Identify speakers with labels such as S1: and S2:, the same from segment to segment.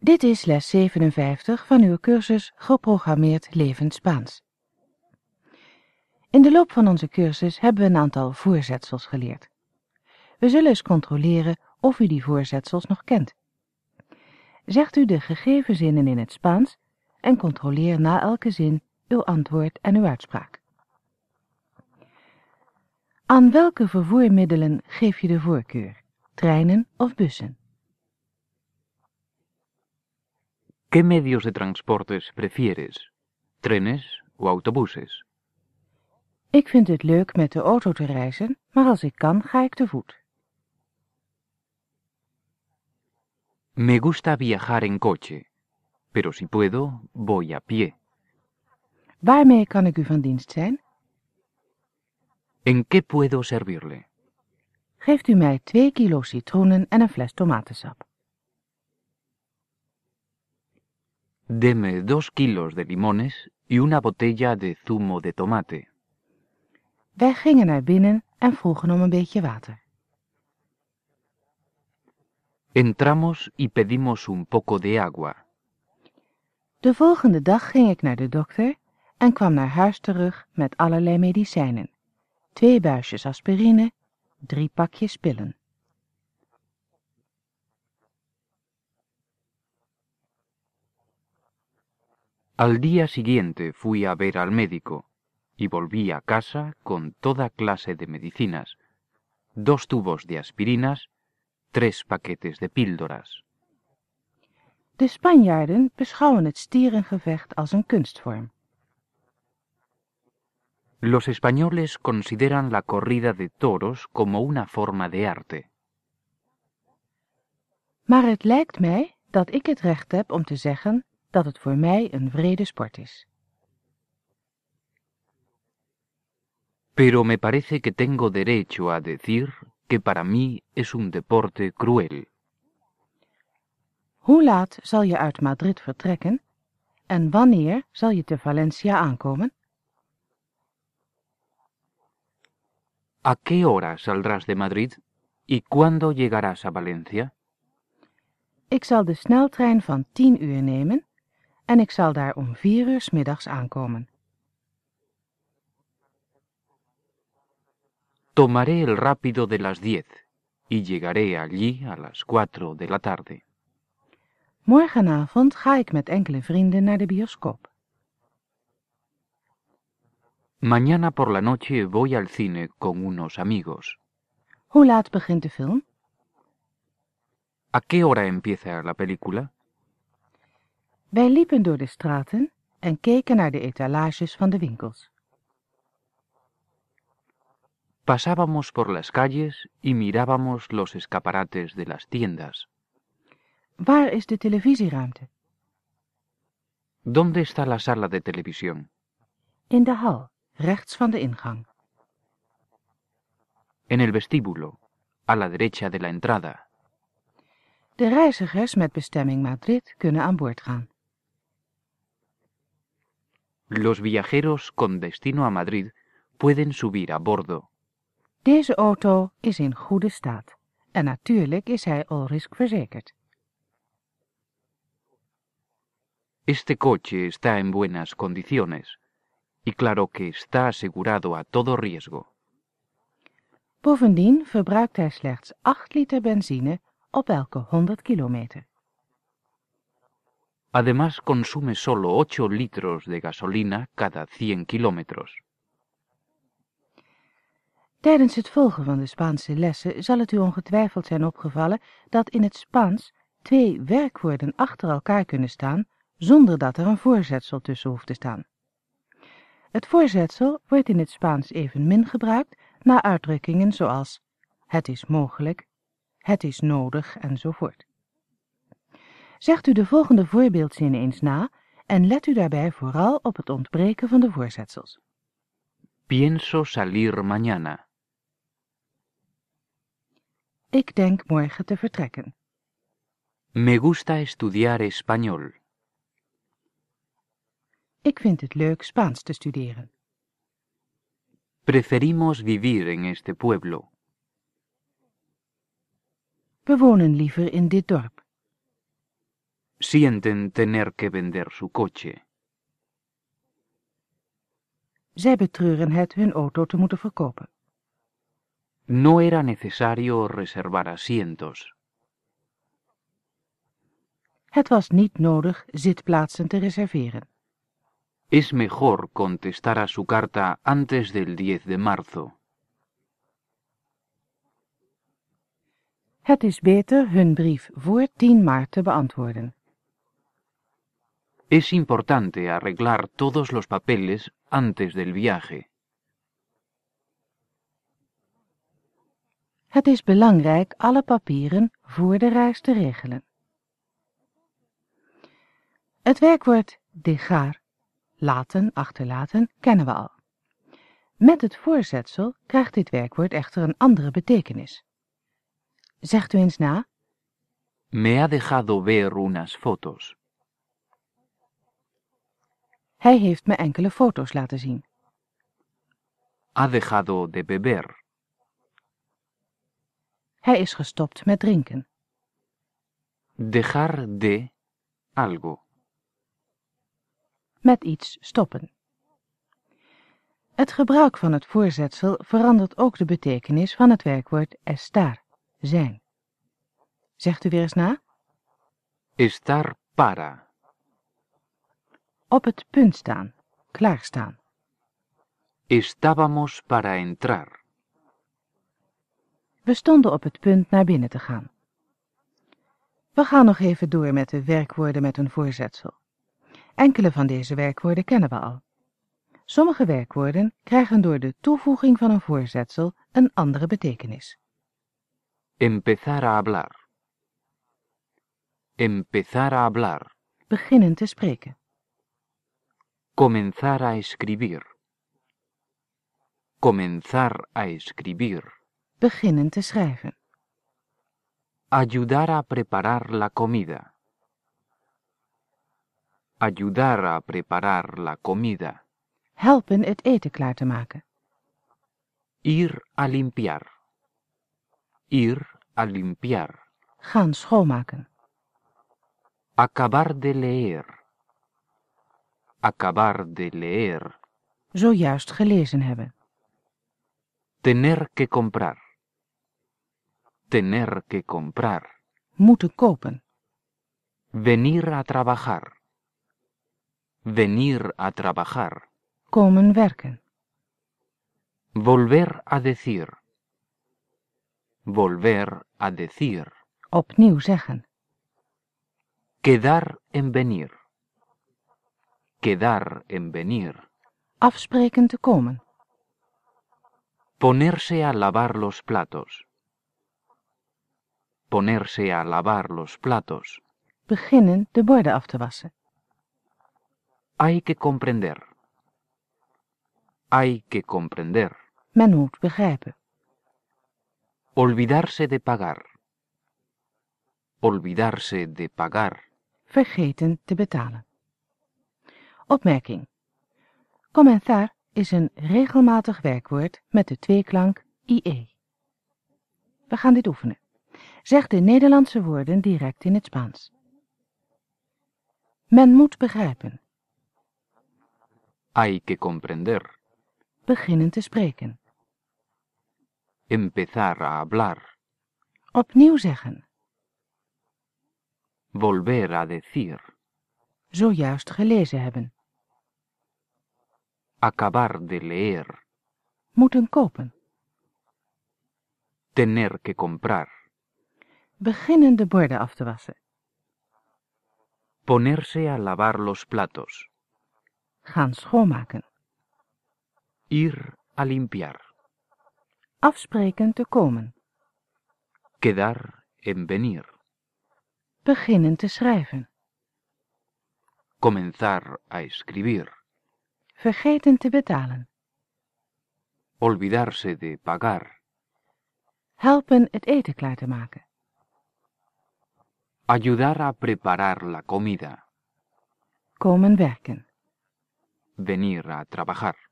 S1: Dit is les 57 van uw cursus Geprogrammeerd Levend Spaans. In de loop van onze cursus hebben we een aantal voorzetsels geleerd. We zullen eens controleren of u die voorzetsels nog kent. Zegt u de gegeven zinnen in het Spaans en controleer na elke zin uw antwoord en uw uitspraak. Aan welke vervoermiddelen geef je de voorkeur? Treinen of bussen?
S2: ¿Qué medios de transportes prefieres? ¿Trenes o autobuses?
S1: Ik vind het leuk met de auto te reizen, maar als ik kan, ga ik te voet.
S2: Me gusta viajar en coche, pero si puedo, voy a pie.
S1: Waarmee kan ik u van dienst zijn?
S2: ¿En qué puedo servirle?
S1: Geeft u mij twee kilo citroenen en een fles tomatensap.
S2: Deme dos kilos de limones y una botella de zumo de tomate.
S1: Wij gingen naar binnen en vroegen om een beetje water.
S2: Entramos y pedimos un poco de agua.
S1: De volgende dag ging ik naar de dokter en kwam naar huis terug met allerlei medicijnen. Twee buisjes aspirine, drie pakjes pillen.
S2: Al día siguiente fui a ver al médico y volví a casa con toda clase de medicinas, dos tubos de aspirinas, tres paquetes de píldoras.
S1: De Spanjaarden beschouwen het stierengevecht als een kunstvorm.
S2: Los españoles consideran la corrida de toros como una forma de arte.
S1: Maar het lijkt mij dat ik het recht heb om te zeggen dat het voor mij een vrede sport is.
S2: Pero me parece que tengo derecho a decir que para mí es un deporte cruel.
S1: Hoe laat zal je uit Madrid vertrekken en wanneer zal je te Valencia aankomen?
S2: ¿A qué hora saldrás de Madrid y cuándo llegarás a Valencia?
S1: Ik zal de sneltrein van 10 uur nemen en ik zal daar om 4 uur 's middags aankomen.
S2: Tomaré el rápido de las 10 y llegaré allí a las 4 de la tarde.
S1: Morgenavond ga ik met enkele vrienden naar de bioscoop.
S2: Mañana por la noche voy al cine con unos amigos.
S1: Hoe laat begint de film?
S2: ¿A qué hora empieza la película?
S1: Wij liepen door de straten en keken naar de etalages van de winkels.
S2: Pasábamos por las calles y mirábamos los escaparates de las tiendas.
S1: Waar is de televisieruimte?
S2: ¿Dónde está la sala de televisión?
S1: In de hal, rechts van de ingang.
S2: En el vestíbulo, a la derecha de la entrada.
S1: De reizigers met bestemming Madrid kunnen aan boord gaan.
S2: Los viajeros con destino a Madrid pueden subir a bordo.
S1: Deze auto is in goede staat en natuurlijk is hij all-risk verzekerd.
S2: Este coche está en buenas condiciones y claro que está asegurado a todo riesgo.
S1: Bovendien verbruikt hij slechts 8 liter benzine op elke 100 kilometer.
S2: Además consume solo 8 litros de gasolina cada 100 kilómetros.
S1: Tijdens het volgen van de Spaanse lessen zal het u ongetwijfeld zijn opgevallen dat in het Spaans twee werkwoorden achter elkaar kunnen staan zonder dat er een voorzetsel tussen hoeft te staan. Het voorzetsel wordt in het Spaans evenmin gebruikt na uitdrukkingen zoals het is mogelijk, het is nodig enzovoort. Zegt u de volgende voorbeeldzinnen eens na en let u daarbij vooral op het ontbreken van de voorzetsels.
S2: Pienso salir mañana.
S1: Ik denk morgen te vertrekken.
S2: Me gusta estudiar español.
S1: Ik vind het leuk Spaans te studeren.
S2: Preferimos vivir en este pueblo.
S1: We wonen liever in dit dorp.
S2: Sienten tener que vender su coche.
S1: Zij betreuren het hun auto te moeten verkopen.
S2: No era necesario reservar asientos.
S1: Het was niet nodig zitplaatsen te reserveren.
S2: Es mejor contestar a su carta antes del 10 de marzo.
S1: Het is beter hun brief voor 10 maart te beantwoorden.
S2: Es importante arreglar todos los papeles antes del viaje.
S1: Het is belangrijk alle papieren voor de reis te regelen. Het werkwoord degar, laten, achterlaten, kennen we al. Met het voorzetsel krijgt dit werkwoord echter een andere betekenis. Zegt u eens na.
S2: Me ha dejado ver unas fotos.
S1: Hij heeft me enkele foto's laten zien.
S2: Ha dejado de beber.
S1: Hij is gestopt met drinken.
S2: Dejar de algo.
S1: Met iets stoppen. Het gebruik van het voorzetsel verandert ook de betekenis van het werkwoord estar, zijn. Zegt u weer eens na.
S2: Estar para.
S1: Op het punt staan, klaarstaan.
S2: Estábamos para entrar.
S1: We stonden op het punt naar binnen te gaan. We gaan nog even door met de werkwoorden met een voorzetsel. Enkele van deze werkwoorden kennen we al. Sommige werkwoorden krijgen door de toevoeging van een voorzetsel een andere betekenis.
S2: Empezar a hablar. Empezar a hablar.
S1: Beginnen te spreken.
S2: Comenzar a escribir. Comenzar a escribir.
S1: Beginnen te schrijven.
S2: Ayudar a preparar la comida. Ayudar a preparar la comida.
S1: Helpen het eten klaar te maken.
S2: Ir a limpiar. Ir a limpiar.
S1: Gaan schoonmaken.
S2: Acabar de leer. Acabar de leer.
S1: Zojuist gelezen hebben.
S2: Tener que comprar. Tener que comprar.
S1: Moeten kopen.
S2: Venir a trabajar. Venir a trabajar.
S1: Komen werken.
S2: Volver a decir. Volver a decir.
S1: Opnieuw zeggen.
S2: Quedar en venir. Quedar en venir.
S1: Afspreken te komen.
S2: Ponerse a lavar los platos. Ponerse a lavar los platos.
S1: Beginnen de borden af te wassen.
S2: Hay que comprender. Hay que comprender.
S1: Men moet begrijpen.
S2: Olvidarse de pagar. Olvidarse de pagar.
S1: Vergeten te betalen. Opmerking. Commentaar is een regelmatig werkwoord met de tweeklank IE. We gaan dit oefenen. Zeg de Nederlandse woorden direct in het Spaans. Men moet begrijpen.
S2: Hay que comprender.
S1: Beginnen te spreken.
S2: Empezar a hablar.
S1: Opnieuw zeggen.
S2: Volver a decir.
S1: Zojuist gelezen hebben.
S2: Acabar de leer.
S1: Moeten kopen.
S2: Tener que comprar.
S1: Beginnen de borden af te wassen.
S2: Ponerse a lavar los platos.
S1: Gaan schoonmaken.
S2: Ir a limpiar.
S1: Afspreken te komen.
S2: Quedar en venir.
S1: Beginnen te schrijven.
S2: Comenzar a escribir.
S1: Vergeten te betalen.
S2: Olvidarse de pagar.
S1: Helpen het eten klaar te maken.
S2: Ayudar a preparar la comida.
S1: Komen werken.
S2: Venir a trabajar.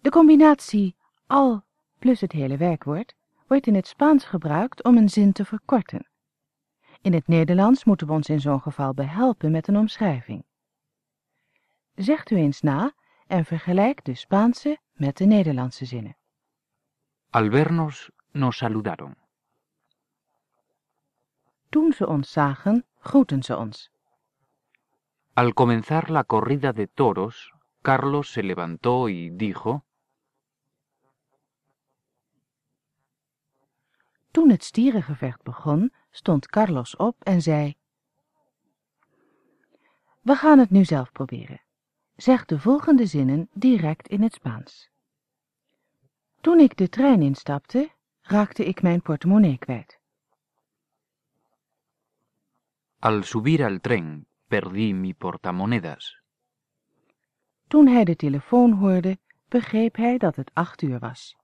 S1: De combinatie al plus het hele werkwoord wordt in het Spaans gebruikt om een zin te verkorten. In het Nederlands moeten we ons in zo'n geval behelpen met een omschrijving. Zegt u eens na en vergelijk de Spaanse met de Nederlandse zinnen.
S2: Al vernos nos saludaron.
S1: Toen ze ons zagen, groeten ze ons.
S2: Al comenzar la corrida de toros, Carlos se levantó y dijo,
S1: Toen het stierengevecht begon, stond Carlos op en zei: We gaan het nu zelf proberen. Zeg de volgende zinnen direct in het Spaans. Toen ik de trein instapte, raakte ik mijn portemonnee kwijt.
S2: Al subir al tren, perdí mi portamonedas.
S1: Toen hij de telefoon hoorde, begreep hij dat het acht uur was.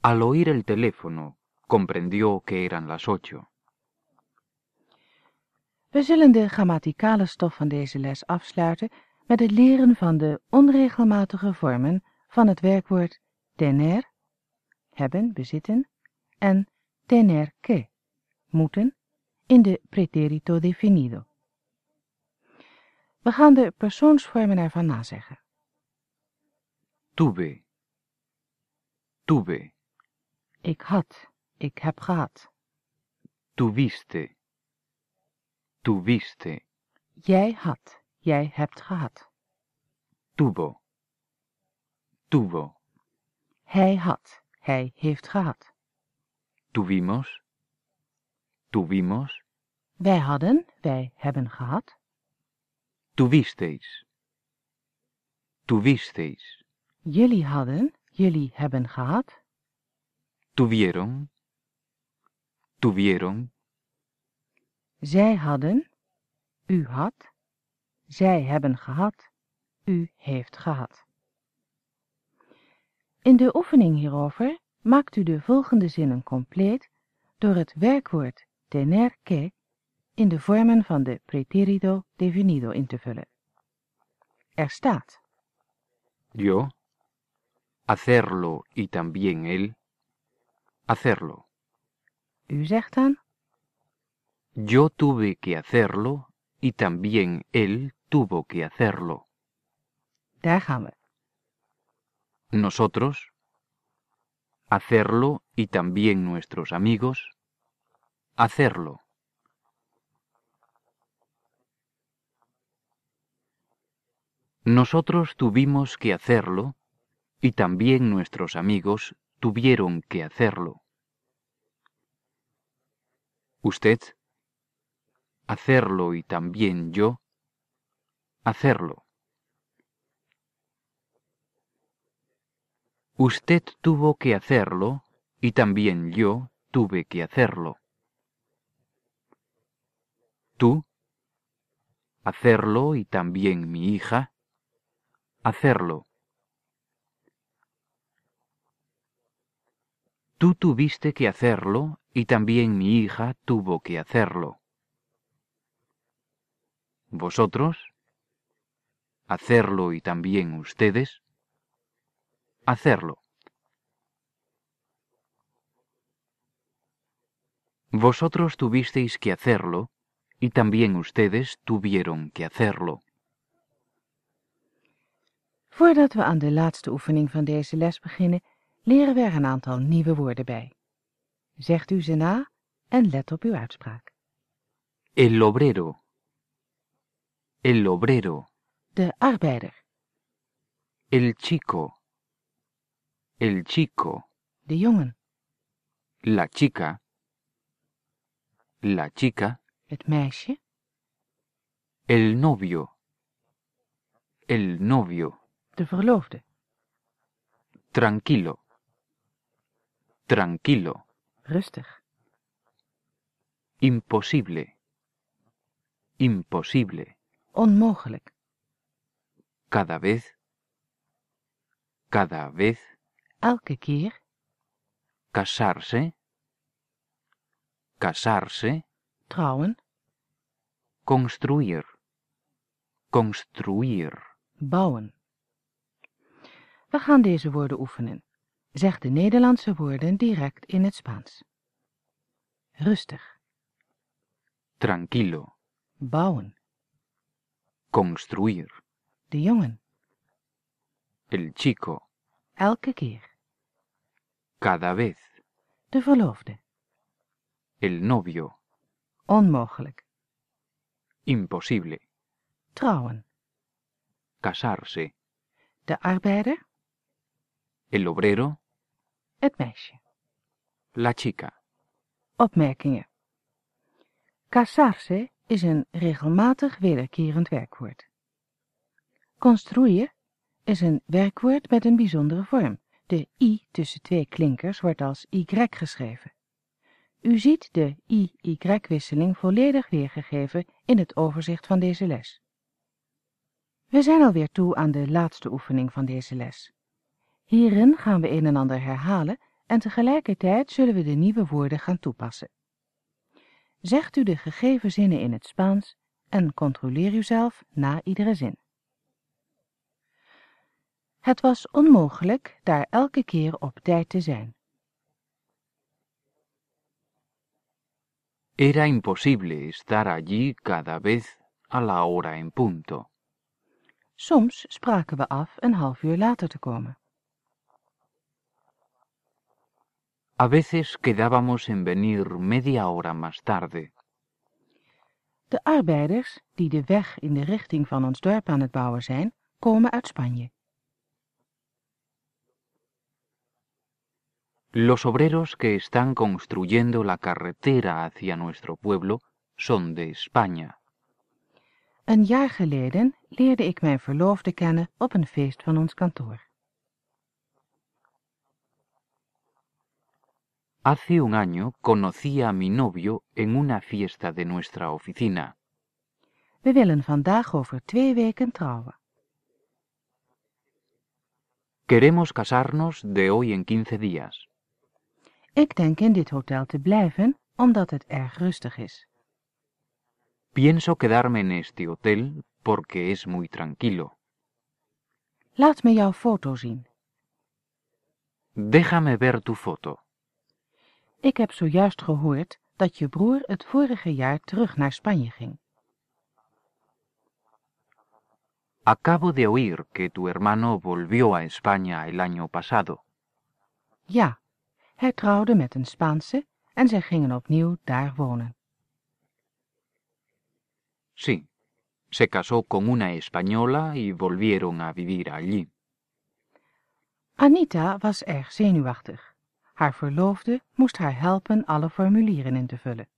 S2: Al oír el teléfono, comprendió que eran las ocho.
S1: We zullen de grammaticale stof van deze les afsluiten met het leren van de onregelmatige vormen van het werkwoord tener, hebben, bezitten, en tener que, moeten, in de preterito definido. We gaan de persoonsvormen ervan nazeggen.
S2: Tuve. Tuve.
S1: Ik had, ik heb gehad.
S2: Tuviste. Tuviste.
S1: Jij had, jij hebt gehad.
S2: Tuvo. Tuvo.
S1: Hij had, hij heeft gehad.
S2: Tuvimos. Tuvimos.
S1: Wij hadden, wij hebben gehad.
S2: Tuvisteis. Tuvisteis.
S1: Jullie hadden, jullie hebben gehad.
S2: Tuvieron. Tuvieron.
S1: Zij hadden, u had. Zij hebben gehad, u heeft gehad. In de oefening hierover maakt u de volgende zinnen compleet door het werkwoord tener que in de vormen van de preterito definido in te vullen. Er staat
S2: Yo. Hacerlo y también él. Hacerlo.
S1: U zegt dan
S2: Yo tuve que hacerlo y también él tuvo que hacerlo.
S1: Daar gaan we.
S2: Nosotros. Hacerlo y también nuestros amigos. Hacerlo. Nosotros tuvimos que hacerlo y también nuestros amigos tuvieron que hacerlo. Usted. Hacerlo y también yo. Hacerlo. Usted tuvo que hacerlo y también yo tuve que hacerlo. Tú. Hacerlo y también mi hija. Hacerlo. Tú tuviste que hacerlo y también mi hija tuvo que hacerlo. Vosotros. Hacerlo y también ustedes. Hacerlo. Vosotros tuvisteis que hacerlo y también ustedes tuvieron que hacerlo.
S1: Voordat we aan de laatste oefening van deze les beginnen, leren we er een aantal nieuwe woorden bij. Zegt u ze na en let op uw uitspraak.
S2: El obrero. El obrero.
S1: De arbeider,
S2: El chico. El chico.
S1: de jongen,
S2: La chica. La chica.
S1: het meisje,
S2: El novio. El novio.
S1: de verloofde,
S2: Tranquilo. Tranquilo.
S1: rustig,
S2: Imposible. Imposible.
S1: Onmogelijk,
S2: Cada vez. Cada vez.
S1: elke keer,
S2: Casarse. Casarse.
S1: trouwen,
S2: Construir. Construir.
S1: bouwen. We gaan deze woorden oefenen. Zeg de Nederlandse woorden direct in het Spaans. rustig.
S2: tranquilo,
S1: Bouwen,
S2: construir,
S1: de jongen,
S2: el chico,
S1: elke keer.
S2: cada vez,
S1: De verloofde,
S2: el novio,
S1: onmogelijk.
S2: imposible,
S1: Trouwen,
S2: casarse,
S1: de arbeider,
S2: el obrero,
S1: het meisje.
S2: la chica,
S1: Opmerkingen. Casarse is een regelmatig wederkerend werkwoord. Construir is een werkwoord met een bijzondere vorm. De i tussen twee klinkers wordt als y geschreven. U ziet de i-y-wisseling volledig weergegeven in het overzicht van deze les. We zijn alweer toe aan de laatste oefening van deze les. Hierin gaan we een en ander herhalen en tegelijkertijd zullen we de nieuwe woorden gaan toepassen. Zegt u de gegeven zinnen in het Spaans en controleer uzelf na iedere zin. Het was onmogelijk daar elke keer op tijd te zijn.
S2: era imposible estar allí cada vez a la hora en punto.
S1: Soms spraken we af een half uur later te komen.
S2: A veces quedábamos en venir media hora más tarde.
S1: De arbeiders die de weg in de richting van ons dorp aan het bouwen zijn, komen uit Spanje.
S2: Los obreros que están construyendo la carretera hacia nuestro pueblo son de España.
S1: Een jaar geleden leerde ik mijn verloofde kennen op een feest van ons kantoor.
S2: Hace un año conocí a mi novio en una fiesta de nuestra oficina.
S1: We willen vandaag over twee weken trouwen.
S2: Queremos casarnos de hoy en 15 días.
S1: Ik denk in dit hotel te blijven, omdat het erg rustig is.
S2: Pienso quedarme en este hotel porque es muy tranquilo.
S1: Laat me jouw foto zien.
S2: Déjame ver tu foto.
S1: Ik heb zojuist gehoord dat je broer het vorige jaar terug naar Spanje ging.
S2: Acabo de oír que tu hermano volvió a España el año pasado.
S1: Ja, hij trouwde met een Spaanse en zij gingen opnieuw daar wonen.
S2: Sí, se casó con una española y volvieron a vivir allí.
S1: Anita was erg zenuwachtig. Haar verloofde moest haar helpen alle formulieren in te vullen.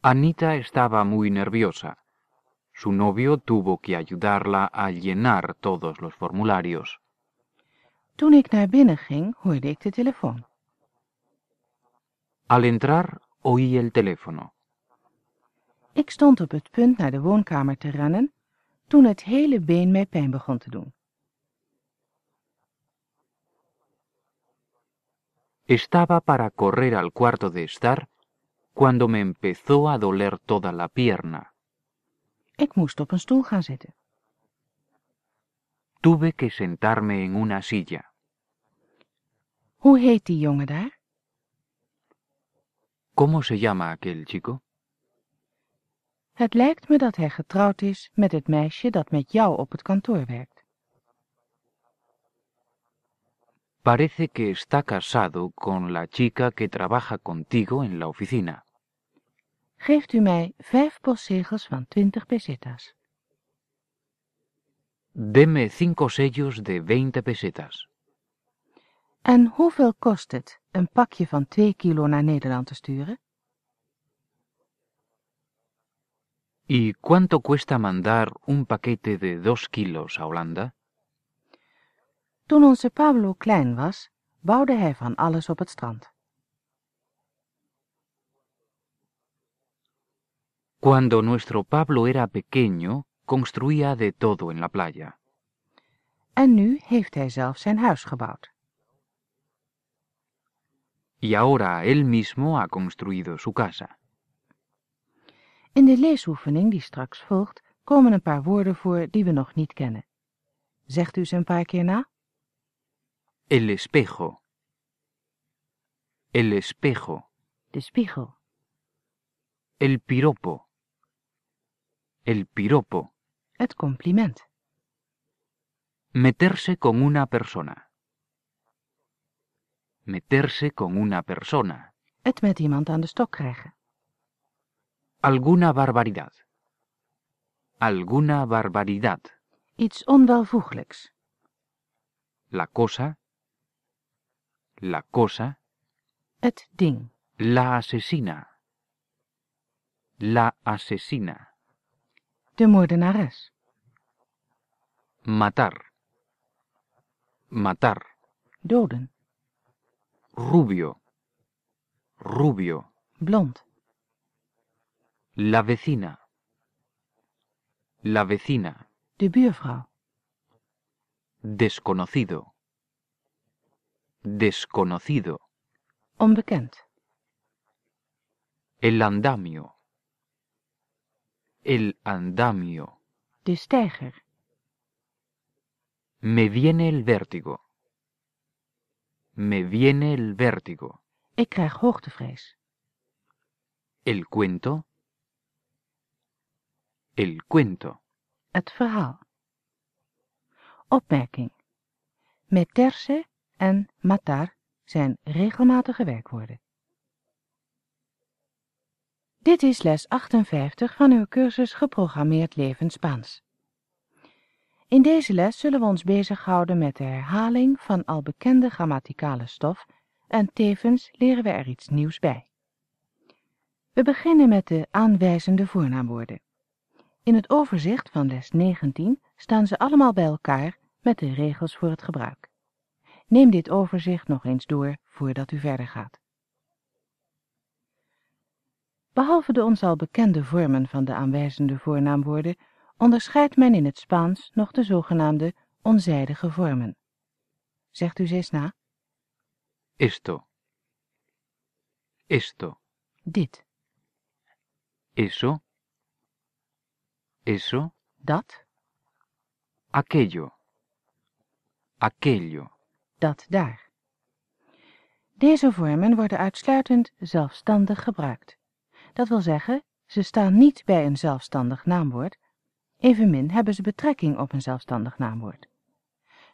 S2: Anita estaba muy nerviosa. Su novio tuvo que ayudarla a llenar todos los formularios.
S1: Toen ik naar binnen ging, hoorde ik de telefoon.
S2: Al entrar oí el teléfono.
S1: Ik stond op het punt naar de woonkamer te rennen, toen het hele been mij pijn begon te doen.
S2: Estaba para correr al cuarto de estar cuando me empezó a doler toda la pierna.
S1: Ik moest op een stoel gaan zitten.
S2: Tuve que sentarme en una silla.
S1: Hoe heet die jongen daar?
S2: ¿Cómo se llama aquel chico?
S1: Het lijkt me dat hij getrouwd is met het meisje dat met jou op het kantoor werkt.
S2: Parece que está casado con la chica que trabaja contigo en la oficina.
S1: Geeft u mij vijf postzegels van 20 pesetas.
S2: Deme cinco sellos de 20 pesetas.
S1: En hoeveel kost het een pakje van 2 kilo naar Nederland te sturen?
S2: ¿Y cuánto cuesta mandar un paquete de dos kilos a Holanda?
S1: Toen onze Pablo klein was, bouwde hij van alles op het strand.
S2: Cuando nuestro Pablo era pequeño, construía de todo en la playa.
S1: En nu heeft hij zelf zijn huis gebouwd.
S2: Y ahora él mismo ha construido su casa.
S1: In de leesoefening die straks volgt, komen een paar woorden voor die we nog niet kennen. Zegt u ze een paar keer na?
S2: El espejo. El espejo.
S1: De spiegel.
S2: El piropo. El piropo.
S1: Het compliment.
S2: Meterse con una persona. Meterse con una persona.
S1: Het met iemand aan de stok krijgen.
S2: Alguna barbaridad. Alguna barbaridad.
S1: Iets onwelvoeglijks.
S2: La cosa. La cosa.
S1: Het ding.
S2: La asesina. La asesina.
S1: De moordenares.
S2: Matar. Matar.
S1: Doden.
S2: Rubio. Rubio.
S1: Blond.
S2: La vecina. La vecina.
S1: De buurvrouw.
S2: Desconocido. Desconocido.
S1: Onbekend.
S2: El andamio. El andamio.
S1: De steiger.
S2: Me viene el vértigo. Me viene el vértigo.
S1: Ik krijg hoogtevrees.
S2: El cuento. El cuento.
S1: Het verhaal. Opmerking. Meterse en matar zijn regelmatige werkwoorden. Dit is les 58 van uw cursus Geprogrammeerd Leven Spaans. In deze les zullen we ons bezighouden met de herhaling van al bekende grammaticale stof en tevens leren we er iets nieuws bij. We beginnen met de aanwijzende voornaamwoorden. In het overzicht van les 19 staan ze allemaal bij elkaar met de regels voor het gebruik. Neem dit overzicht nog eens door voordat u verder gaat. Behalve de ons al bekende vormen van de aanwijzende voornaamwoorden, onderscheidt men in het Spaans nog de zogenaamde onzijdige vormen. Zegt u ze eens na?
S2: Esto. Esto.
S1: Dit,
S2: Eso. Eso.
S1: dat,
S2: Aquello. Aquello.
S1: dat daar. Deze vormen worden uitsluitend zelfstandig gebruikt. Dat wil zeggen, ze staan niet bij een zelfstandig naamwoord, evenmin hebben ze betrekking op een zelfstandig naamwoord.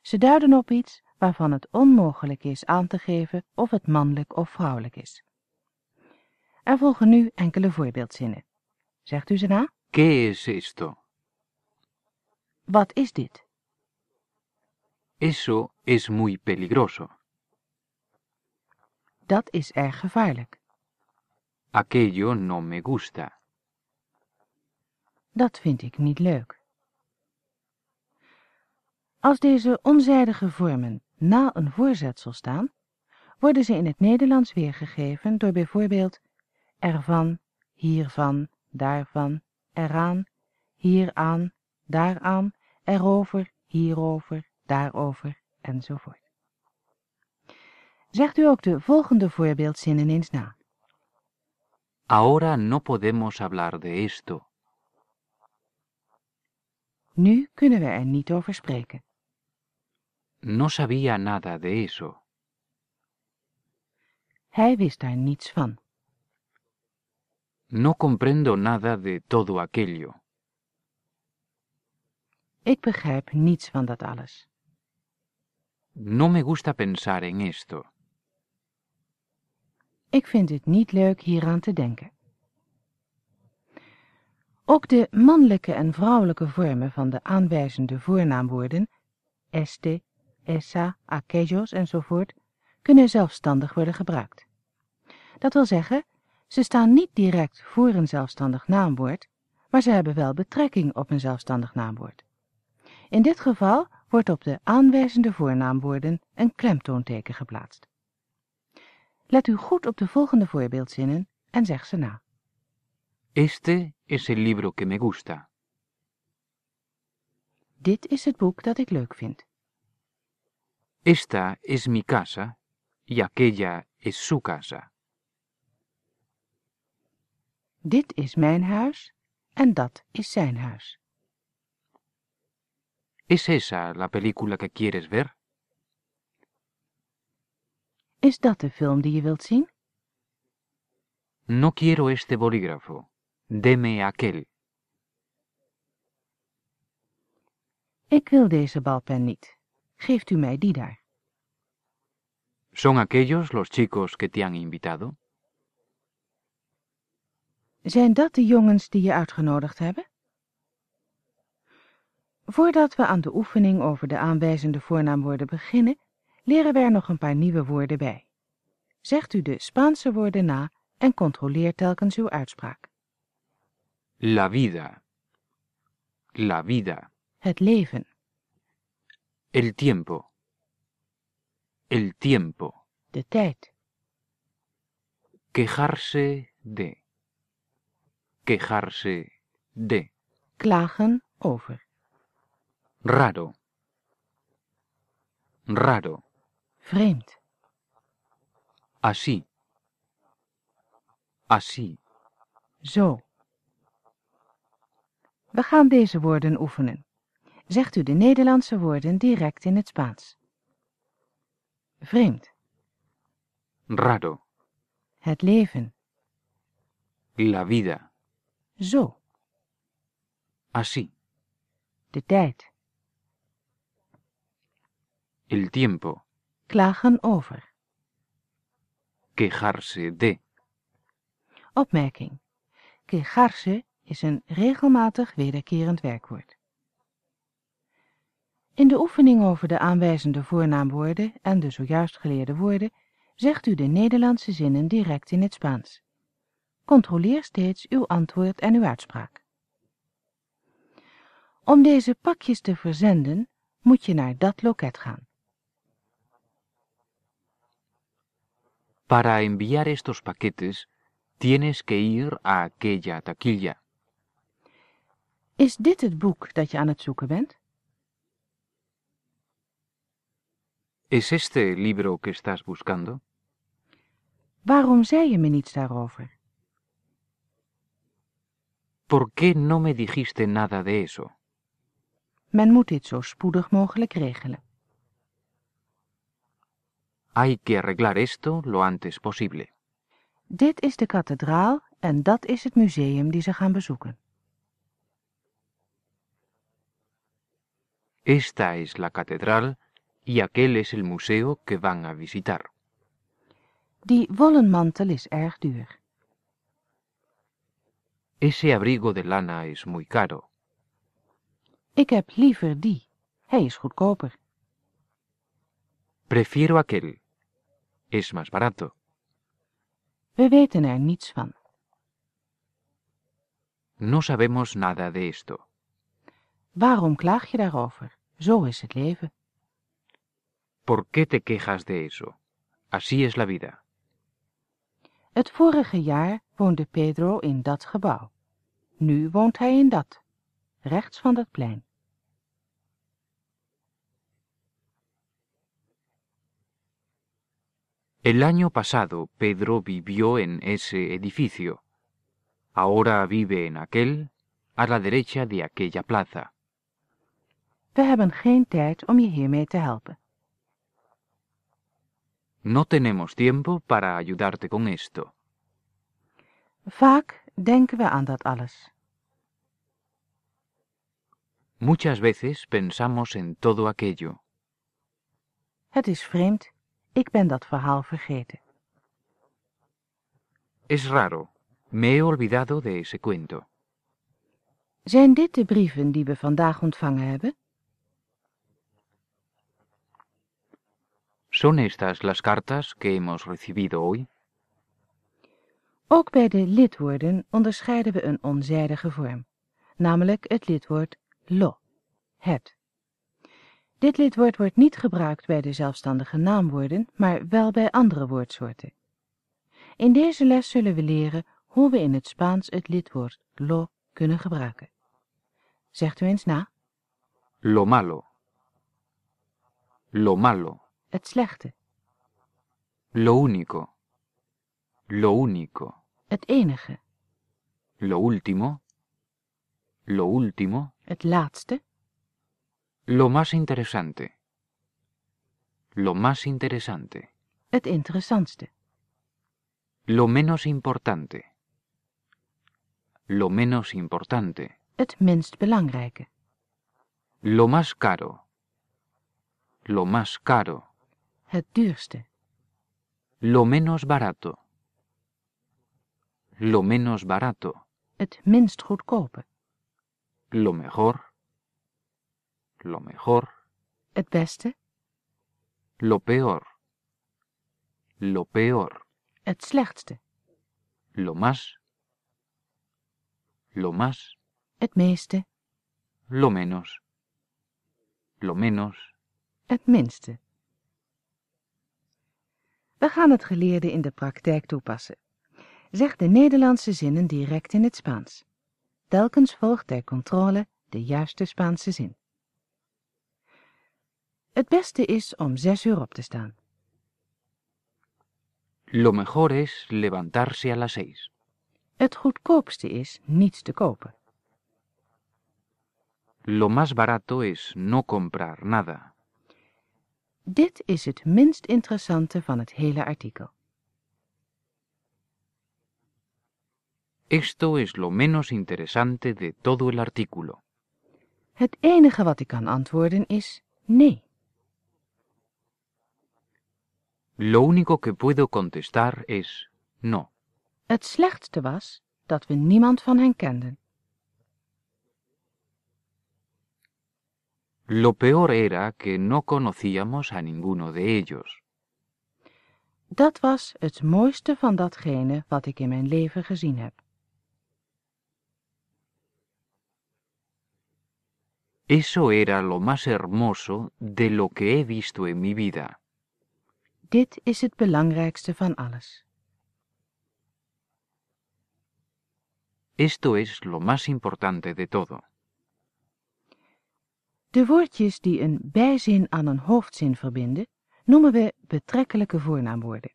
S1: Ze duiden op iets waarvan het onmogelijk is aan te geven of het mannelijk of vrouwelijk is. Er volgen nu enkele voorbeeldzinnen. Zegt u ze na?
S2: ¿Qué es esto?
S1: Wat is dit?
S2: Eso es muy peligroso.
S1: Dat is erg gevaarlijk.
S2: Aquello no me gusta.
S1: Dat vind ik niet leuk. Als deze onzijdige vormen na een voorzetsel staan, worden ze in het Nederlands weergegeven door bijvoorbeeld ervan, hiervan, daarvan, eraan, hieraan, daaraan, erover, hierover, daarover, enzovoort. Zegt u ook de volgende voorbeeldzinnen eens na.
S2: Ahora no podemos hablar de esto.
S1: Nu kunnen we er niet over spreken.
S2: No sabía nada de eso.
S1: Hij wist daar niets van.
S2: No comprendo nada de todo aquello.
S1: Ik begrijp niets van dat alles.
S2: No me gusta pensar en esto.
S1: Ik vind het niet leuk hieraan te denken. Ook de mannelijke en vrouwelijke vormen van de aanwijzende voornaamwoorden este, esa, aquellos enzovoort kunnen zelfstandig worden gebruikt. Dat wil zeggen, ze staan niet direct voor een zelfstandig naamwoord, maar ze hebben wel betrekking op een zelfstandig naamwoord. In dit geval wordt op de aanwijzende voornaamwoorden een klemtoonteken geplaatst. Let u goed op de volgende voorbeeldzinnen en zeg ze na.
S2: Este es el libro que me gusta.
S1: Dit is het boek dat ik leuk vind.
S2: Esta es mi casa y aquella es su casa.
S1: Dit is mijn huis en dat is zijn huis.
S2: ¿Es esa la película que quieres ver?
S1: Is dat de film die je wilt zien?
S2: No quiero este bolígrafo. Deme aquel.
S1: Ik wil deze balpen niet. Geeft u mij die daar.
S2: ¿Son aquellos los chicos que te han invitado?
S1: Zijn dat de jongens die je uitgenodigd hebben? Voordat we aan de oefening over de aanwijzende voornaamwoorden beginnen, leren we er nog een paar nieuwe woorden bij. Zegt u de Spaanse woorden na en controleer telkens uw uitspraak.
S2: La vida. La vida.
S1: Het leven,
S2: El tiempo. El tiempo.
S1: de tijd,
S2: Quejarse de. Quejarse de.
S1: klagen over,
S2: Raro. Raro.
S1: vreemd,
S2: Así. Así.
S1: zo. We gaan deze woorden oefenen. Zegt u de Nederlandse woorden direct in het Spaans. Vreemd,
S2: Raro.
S1: het leven,
S2: La vida.
S1: Zo,
S2: Así.
S1: de tijd,
S2: El tiempo.
S1: klagen over.
S2: Quejarse de.
S1: Opmerking. Quejarse is een regelmatig wederkerend werkwoord. In de oefening over de aanwijzende voornaamwoorden en de zojuist geleerde woorden zegt u de Nederlandse zinnen direct in het Spaans. Controleer steeds uw antwoord en uw uitspraak. Om deze pakjes te verzenden moet je naar dat loket gaan.
S2: Para enviar estos paquetes, tienes que ir a aquella taquilla.
S1: Is dit het boek dat je aan het zoeken bent?
S2: ¿Es este libro que estás buscando?
S1: Waarom zei je me niets daarover?
S2: ¿Por qué no me dijiste nada de eso?
S1: Men moet dit zo spoedig mogelijk regelen.
S2: Hay que arreglar esto lo antes posible.
S1: Dit is de kathedraal en dat is het museum die ze gaan bezoeken.
S2: Esta es la catedral y aquel es el museo que van a visitar.
S1: Die wollen mantel is erg duur.
S2: Ese abrigo de lana es muy caro.
S1: Ik heb liever die. Hij is goedkoper.
S2: Prefiero aquel. Es más barato.
S1: We weten er niets van.
S2: No sabemos nada de esto.
S1: Waarom klaag je daarover? Zo is het leven.
S2: ¿Por qué te quejas de eso? Así es la vida.
S1: Het vorige jaar woonde Pedro in dat gebouw. Nu woont hij in dat, rechts van dat plein.
S2: El año pasado Pedro vivió en ese edificio. Ahora vive en aquel, a la derecha de aquella plaza.
S1: We hebben geen tijd om je hiermee te helpen.
S2: No tenemos tiempo para ayudarte con esto.
S1: Vaak denken we aan dat alles.
S2: Muchas veces pensamos en todo aquello.
S1: Het is vreemd, ik ben dat verhaal vergeten.
S2: Es raro. Me he olvidado de ese cuento.
S1: Zijn dit de brieven die we vandaag ontvangen hebben?
S2: ¿Son estas las cartas que hemos recibido hoy?
S1: Ook bij de lidwoorden onderscheiden we een onzijdige vorm, namelijk het lidwoord lo, het. Dit lidwoord wordt niet gebruikt bij de zelfstandige naamwoorden, maar wel bij andere woordsoorten. In deze les zullen we leren hoe we in het Spaans het lidwoord lo kunnen gebruiken. Zegt u eens na,
S2: Lo malo. Lo malo.
S1: Het slechte,
S2: Lo único. Lo único.
S1: het enige,
S2: Lo último. Lo último.
S1: het laatste,
S2: Lo más interesante. Lo más interesante.
S1: Het interessantste.
S2: Lo menos importante. Lo menos importante.
S1: Het minst belangrijke.
S2: Lo más caro. Lo más caro.
S1: Het duurste.
S2: Lo menos barato. Lo menos barato.
S1: Het minst goedkope.
S2: Lo mejor. Lo mejor.
S1: Het beste.
S2: Lo peor. Lo peor.
S1: Het slechtste.
S2: Lo más. Lo más.
S1: Het meeste.
S2: Lo menos. Lo menos.
S1: Het minste. We gaan het geleerde in de praktijk toepassen. Zeg de Nederlandse zinnen direct in het Spaans. Telkens volgt ter controle de juiste Spaanse zin. Het beste is om zes uur op te staan.
S2: Lo mejor es levantarse a las seis.
S1: Het goedkoopste is niets te kopen.
S2: Lo más barato es no comprar nada.
S1: Dit is het minst interessante van het hele artikel.
S2: Esto es lo menos interesante de todo el artículo.
S1: Het enige wat ik kan antwoorden is nee.
S2: Lo único que puedo contestar es no.
S1: Het slechtste was dat we niemand van hen kenden.
S2: Lo peor era que no conocíamos a ninguno de ellos.
S1: Dat was het mooiste van datgene wat ik in mijn leven gezien heb.
S2: Eso era lo más hermoso de lo que he visto en mi vida.
S1: Dit is het belangrijkste van alles.
S2: Esto es lo más importante de todo.
S1: De woordjes die een bijzin aan een hoofdzin verbinden, noemen we betrekkelijke voornaamwoorden.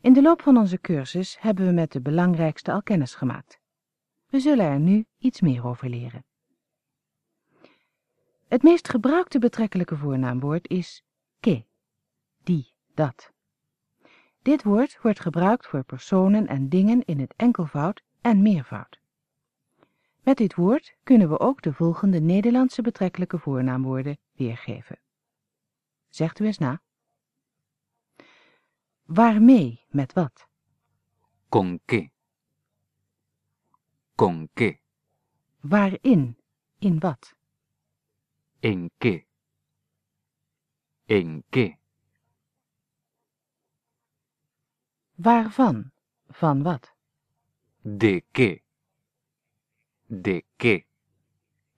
S1: In de loop van onze cursus hebben we met de belangrijkste al kennis gemaakt. We zullen er nu iets meer over leren. Het meest gebruikte betrekkelijke voornaamwoord is que, die, dat. Dit woord wordt gebruikt voor personen en dingen in het enkelvoud en meervoud. Met dit woord kunnen we ook de volgende Nederlandse betrekkelijke voornaamwoorden weergeven. Zegt u eens na. Waarmee, met wat?
S2: ¿Con qué? ¿Con qué?
S1: Waarin, in wat?
S2: ¿En qué? ¿En qué?
S1: Waarvan, van wat?
S2: ¿De qué? ¿De qué?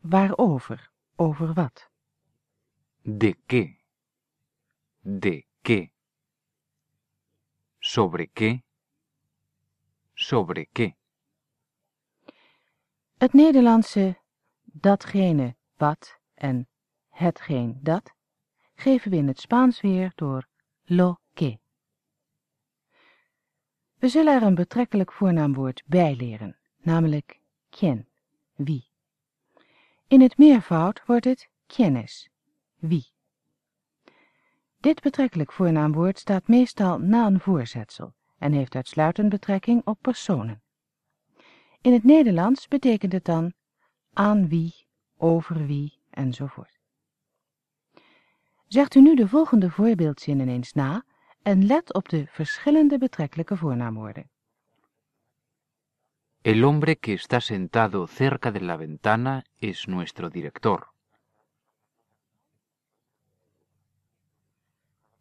S1: Waarover, over wat?
S2: ¿De qué? ¿De qué? ¿Sobre qué? ¿Sobre qué?
S1: Het Nederlandse datgene wat en hetgeen dat geven we in het Spaans weer door lo que. We zullen er een betrekkelijk voornaamwoord bij leren, namelijk quien, wie. In het meervoud wordt het quienes, wie. Dit betrekkelijk voornaamwoord staat meestal na een voorzetsel en heeft uitsluitend betrekking op personen. In het Nederlands betekent het dan aan wie, over wie enzovoort. Zegt u nu de volgende voorbeeldzinnen eens na en let op de verschillende betrekkelijke voornaamwoorden.
S2: El hombre que está sentado cerca de la ventana es nuestro director.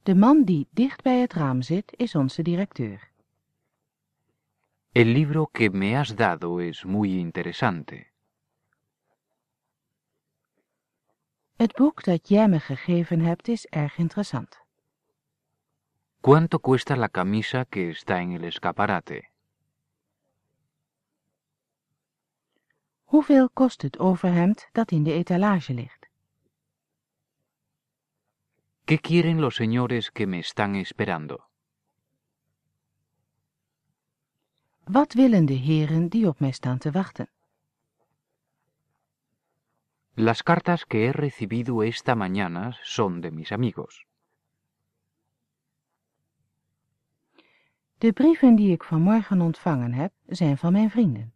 S1: De man die dicht bij het raam zit is onze directeur.
S2: El libro que me has dado es muy interesante.
S1: Het boek dat jij me gegeven hebt is erg interessant.
S2: ¿Cuánto cuesta la camisa que está en el escaparate?
S1: Hoeveel kost het overhemd dat in de etalage ligt?
S2: ¿Qué quieren los señores que me están esperando?
S1: Wat willen de heren die op mij staan te wachten?
S2: Las cartas que he recibido esta mañana son de mis amigos.
S1: De brieven die ik vanmorgen ontvangen heb, zijn van mijn vrienden.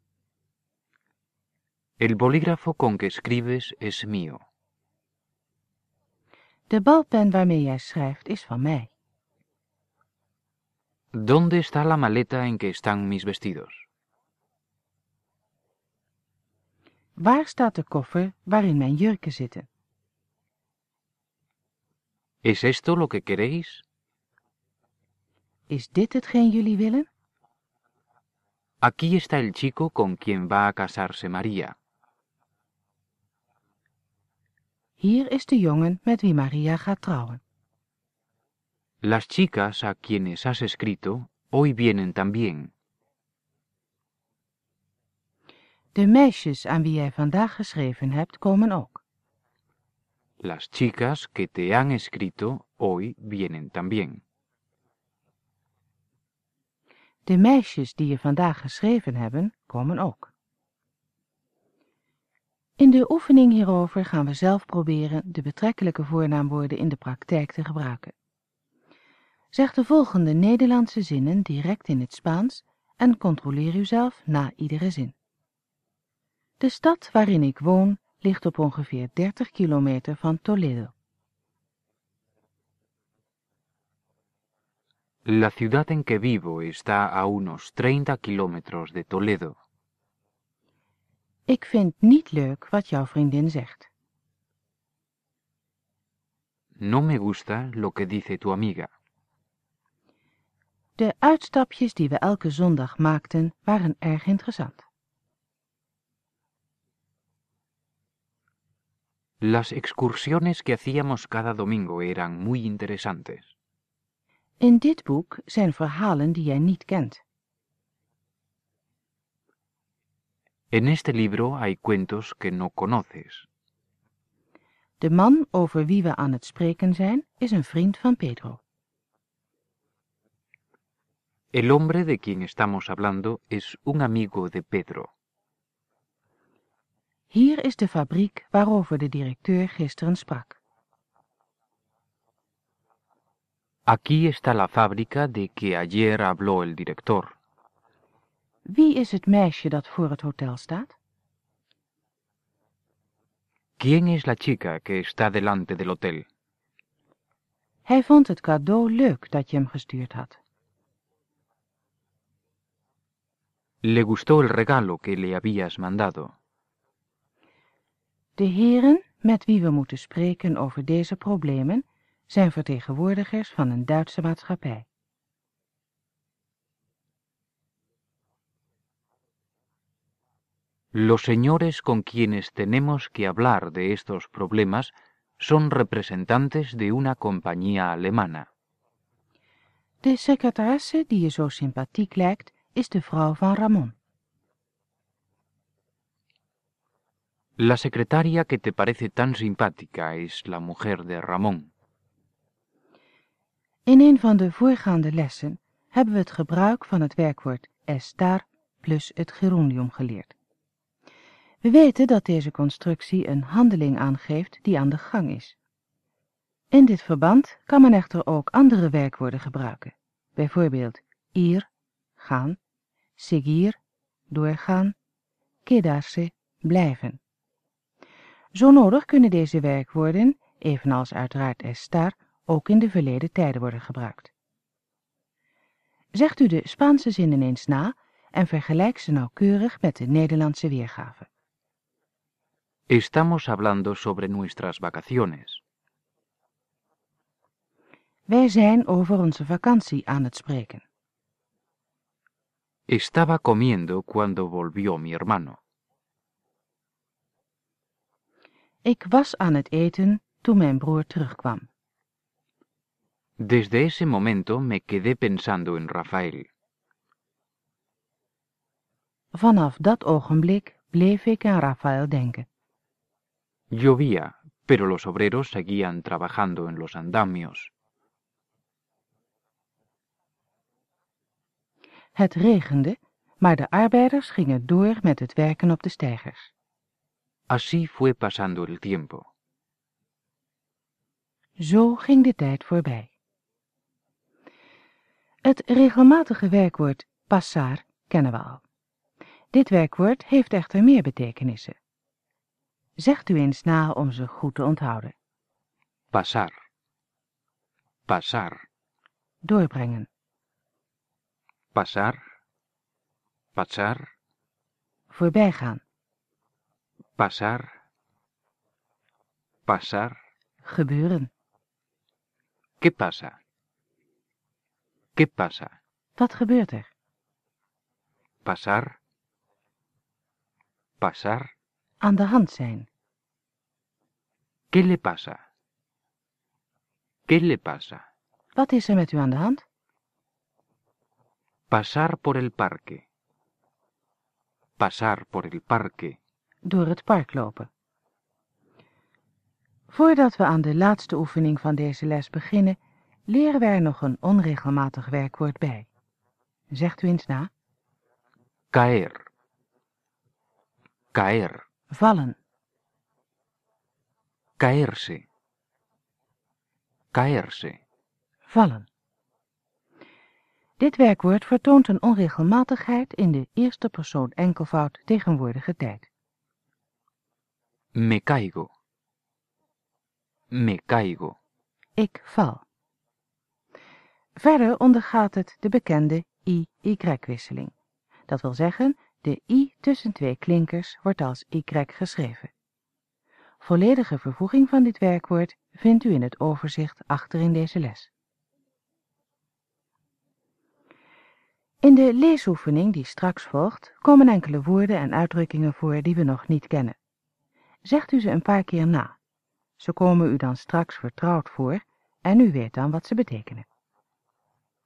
S2: El bolígrafo con que escribes es mío.
S1: De balpen waarmee jij schrijft is van mij.
S2: ¿Dónde está la maleta en que están mis vestidos?
S1: Waar staat de koffer waarin mijn jurken zitten?
S2: ¿Es esto lo que queréis?
S1: Is dit hetgeen jullie willen?
S2: Aquí está el chico con quien va a casarse María.
S1: Hier is de jongen met wie Maria gaat trouwen.
S2: Las chicas a quienes has escrito hoy vienen también.
S1: De meisjes aan wie jij vandaag geschreven hebt, komen ook.
S2: Las chicas que te han escrito hoy vienen también.
S1: De meisjes die je vandaag geschreven hebben, komen ook. In de oefening hierover gaan we zelf proberen de betrekkelijke voornaamwoorden in de praktijk te gebruiken. Zeg de volgende Nederlandse zinnen direct in het Spaans en controleer u zelf na iedere zin. De stad waarin ik woon ligt op ongeveer 30 kilometer van Toledo.
S2: La ciudad en que vivo está a unos 30 kilómetros de Toledo.
S1: Ik vind niet leuk wat jouw vriendin zegt.
S2: No me gusta lo que dice tu amiga.
S1: De uitstapjes die we elke zondag maakten waren erg interessant.
S2: Las excursiones que hacíamos cada domingo eran muy interesantes.
S1: In dit boek zijn verhalen die jij niet kent.
S2: En este libro hay cuentos que no conoces.
S1: De man over wie we aan het spreken zijn is een vriend van Pedro.
S2: El hombre de quien estamos hablando es un amigo de Pedro.
S1: Hier is de fabriek waarover de directeur gisteren sprak.
S2: Aquí está la fábrica de que ayer habló el director.
S1: Wie is het meisje dat voor het hotel staat?
S2: ¿Quién es la chica que está delante del hotel?
S1: Hij vond het cadeau leuk dat je hem gestuurd had.
S2: Le gustó el regalo que le habías mandado.
S1: De heren met wie we moeten spreken over deze problemen zijn vertegenwoordigers van een Duitse maatschappij.
S2: Los señores con quienes tenemos que hablar de estos problemas son representantes de una compañía alemana.
S1: De secretaresse die je zo sympathiek lijkt, is de vrouw van Ramon.
S2: La secretaria que te parece tan simpática es la mujer de Ramón.
S1: In een van de voorgaande lessen hebben we het gebruik van het werkwoord estar plus het gerundium geleerd. We weten dat deze constructie een handeling aangeeft die aan de gang is. In dit verband kan men echter ook andere werkwoorden gebruiken, bijvoorbeeld ir, gaan, seguir, doorgaan, quedarse, blijven. Zo nodig kunnen deze werkwoorden, evenals uiteraard estar, ook in de verleden tijden worden gebruikt. Zegt u de Spaanse zinnen eens na en vergelijk ze nauwkeurig met de Nederlandse weergave.
S2: Estamos hablando sobre nuestras vacaciones.
S1: Wij zijn over onze vakantie aan het spreken.
S2: Estaba comiendo cuando volvió mi hermano.
S1: Ik was aan het eten toen mijn broer terugkwam.
S2: Desde ese momento me quedé pensando en Rafael.
S1: Vanaf dat ogenblik bleef ik aan Rafael denken.
S2: Llovía, pero los obreros seguían trabajando en los andamios.
S1: Het regende, maar de arbeiders gingen door met het werken op de steigers.
S2: Así fue pasando el tiempo.
S1: Zo ging de tijd voorbij. Het Het regelmatige werkwoord passar kennen we al. Dit werkwoord heeft echter meer betekenissen. Zegt u eens na om ze goed te onthouden.
S2: pasar, pasar,
S1: Doorbrengen,
S2: pasar, pasar,
S1: voorbijgaan,
S2: pasar, pasar.
S1: gebeuren.
S2: ¿Qué pasa? ¿Qué pasa?
S1: Wat gebeurt er?
S2: Pasar, pasar.
S1: Aan de hand zijn,
S2: ¿Qué le pasa? ¿Qué le pasa?
S1: wat is er met u aan de hand?
S2: Pasar por el parque. Pasar por el parque.
S1: Door het park lopen. Voordat we aan de laatste oefening van deze les beginnen, leren we er nog een onregelmatig werkwoord bij. Zegt u eens na.
S2: Caer. Caer.
S1: Vallen,
S2: Caerse. Caerse.
S1: vallen. Dit werkwoord vertoont een onregelmatigheid in de eerste persoon enkelvoud tegenwoordige tijd.
S2: Me caigo. Me caigo.
S1: Ik val. Verder ondergaat het de bekende i-y-wisseling. Dat wil zeggen, de i tussen twee klinkers wordt als y geschreven. Volledige vervoeging van dit werkwoord vindt u in het overzicht achter in deze les. In de leesoefening die straks volgt komen enkele woorden en uitdrukkingen voor die we nog niet kennen. Zegt u ze een paar keer na. Ze komen u dan straks vertrouwd voor en u weet dan wat ze betekenen.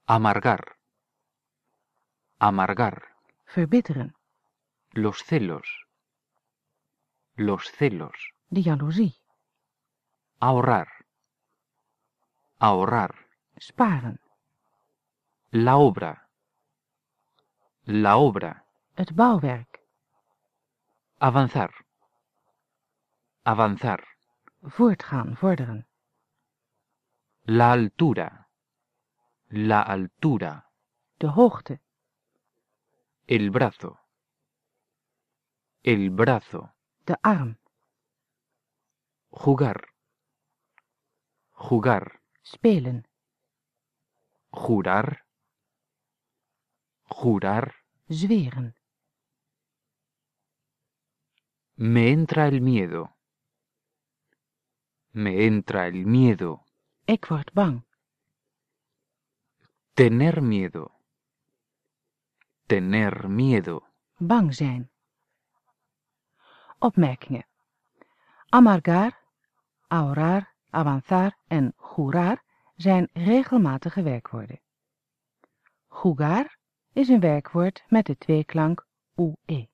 S2: Amargar. Amargar.
S1: Verbitteren,
S2: Los celos. Los celos.
S1: de jaloezie,
S2: Ahorrar. Ahorrar.
S1: sparen,
S2: La obra. La obra.
S1: het bouwwerk,
S2: Avanzar. Avanzar.
S1: voortgaan, vorderen,
S2: La altura. La altura.
S1: de hoogte,
S2: El brazo. El brazo.
S1: de arm,
S2: Jugar. Jugar.
S1: spelen,
S2: Jurar. Jurar.
S1: zweren,
S2: Me entra el miedo. Me entra el miedo.
S1: ik word bang,
S2: Tener miedo. Tener miedo.
S1: bang zijn. Opmerkingen. Amargar, ahorrar, avanzar en jurar zijn regelmatige werkwoorden. Jugar is een werkwoord met de tweeklank ue.